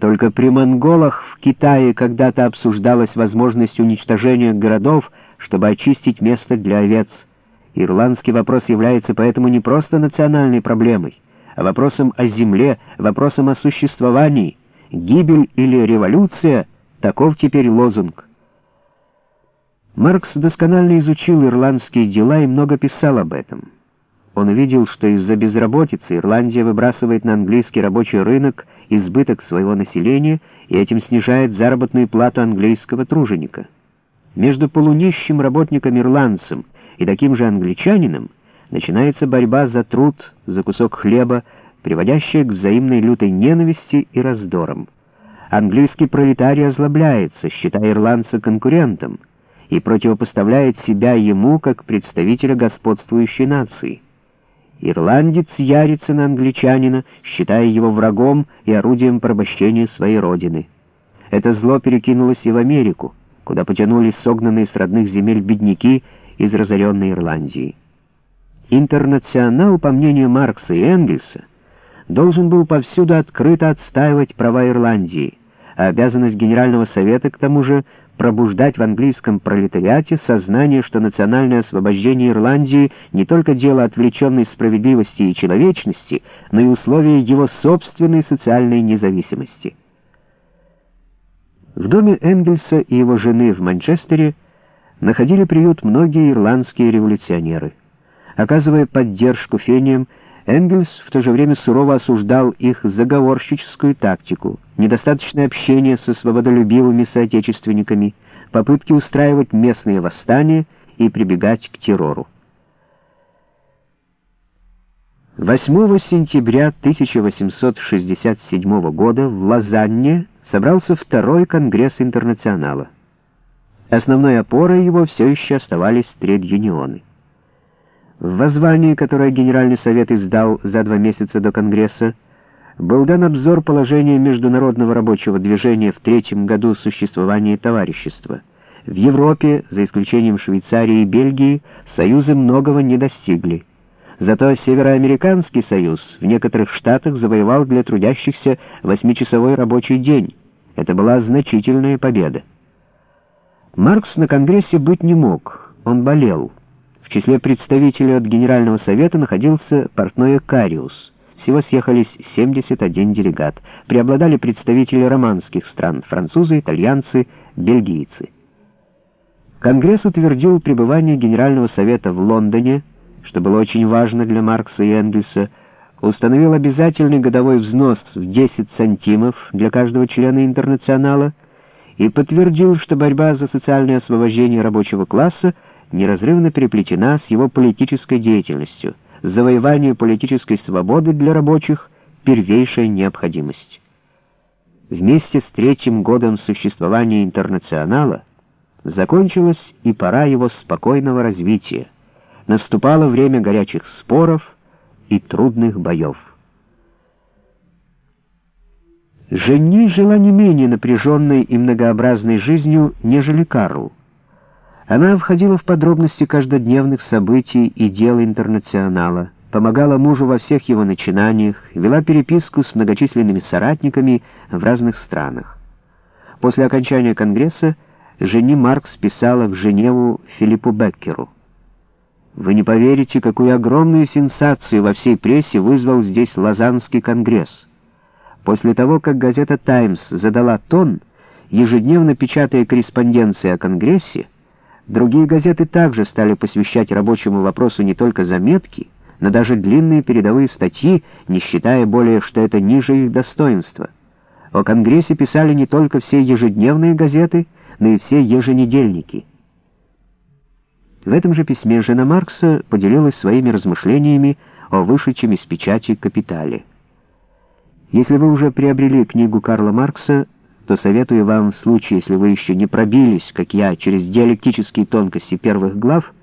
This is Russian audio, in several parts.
Только при монголах в Китае когда-то обсуждалась возможность уничтожения городов, чтобы очистить место для овец. Ирландский вопрос является поэтому не просто национальной проблемой, а вопросом о земле, вопросом о существовании. Гибель или революция — таков теперь лозунг. Маркс досконально изучил ирландские дела и много писал об этом. Он увидел, что из-за безработицы Ирландия выбрасывает на английский рабочий рынок избыток своего населения и этим снижает заработную плату английского труженика. Между полунищим работником-ирландцем и таким же англичанином начинается борьба за труд, за кусок хлеба, приводящая к взаимной лютой ненависти и раздорам. Английский пролетарий озлобляется, считая ирландца конкурентом, и противопоставляет себя ему как представителя господствующей нации. Ирландец ярится на англичанина, считая его врагом и орудием порабощения своей родины. Это зло перекинулось и в Америку, куда потянулись согнанные с родных земель бедняки из разоренной Ирландии. Интернационал, по мнению Маркса и Энгельса, должен был повсюду открыто отстаивать права Ирландии, а обязанность Генерального Совета, к тому же, пробуждать в английском пролетариате сознание, что национальное освобождение Ирландии не только дело отвлеченной справедливости и человечности, но и условие его собственной социальной независимости. В доме Энгельса и его жены в Манчестере находили приют многие ирландские революционеры. Оказывая поддержку фениям, Энгельс в то же время сурово осуждал их заговорщическую тактику, недостаточное общение со свободолюбивыми соотечественниками, попытки устраивать местные восстания и прибегать к террору. 8 сентября 1867 года в Лозанне собрался второй Конгресс Интернационала. Основной опорой его все еще оставались тред-юнионы. В воззвании, которое Генеральный Совет издал за два месяца до Конгресса, был дан обзор положения международного рабочего движения в третьем году существования товарищества. В Европе, за исключением Швейцарии и Бельгии, союзы многого не достигли. Зато Североамериканский союз в некоторых штатах завоевал для трудящихся восьмичасовой рабочий день. Это была значительная победа. Маркс на Конгрессе быть не мог, он болел. В числе представителей от Генерального совета находился портной Кариус. Всего съехались 71 делегат. Преобладали представители романских стран — французы, итальянцы, бельгийцы. Конгресс утвердил пребывание Генерального совета в Лондоне, что было очень важно для Маркса и Энгельса, установил обязательный годовой взнос в 10 сантимов для каждого члена интернационала и подтвердил, что борьба за социальное освобождение рабочего класса — неразрывно переплетена с его политической деятельностью. Завоевание политической свободы для рабочих — первейшая необходимость. Вместе с третьим годом существования интернационала закончилась и пора его спокойного развития. Наступало время горячих споров и трудных боев. Жени жила не менее напряженной и многообразной жизнью, нежели Карл. Она входила в подробности каждодневных событий и дел интернационала, помогала мужу во всех его начинаниях, вела переписку с многочисленными соратниками в разных странах. После окончания Конгресса жени Маркс писала в Женеву Филиппу Беккеру. «Вы не поверите, какую огромную сенсацию во всей прессе вызвал здесь Лозаннский конгресс. После того, как газета «Таймс» задала тон, ежедневно печатая корреспонденции о Конгрессе, Другие газеты также стали посвящать рабочему вопросу не только заметки, но даже длинные передовые статьи, не считая более, что это ниже их достоинства. О Конгрессе писали не только все ежедневные газеты, но и все еженедельники. В этом же письме жена Маркса поделилась своими размышлениями о вышедшем из печати «Капитале». Если вы уже приобрели книгу Карла Маркса, то советую вам в случае, если вы еще не пробились, как я, через диалектические тонкости первых глав,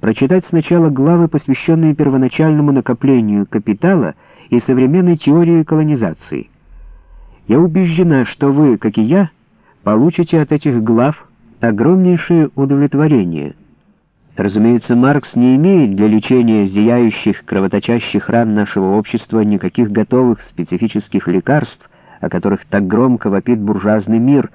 прочитать сначала главы, посвященные первоначальному накоплению капитала и современной теории колонизации. Я убеждена, что вы, как и я, получите от этих глав огромнейшее удовлетворение. Разумеется, Маркс не имеет для лечения зияющих кровоточащих ран нашего общества никаких готовых специфических лекарств, о которых так громко вопит буржуазный мир,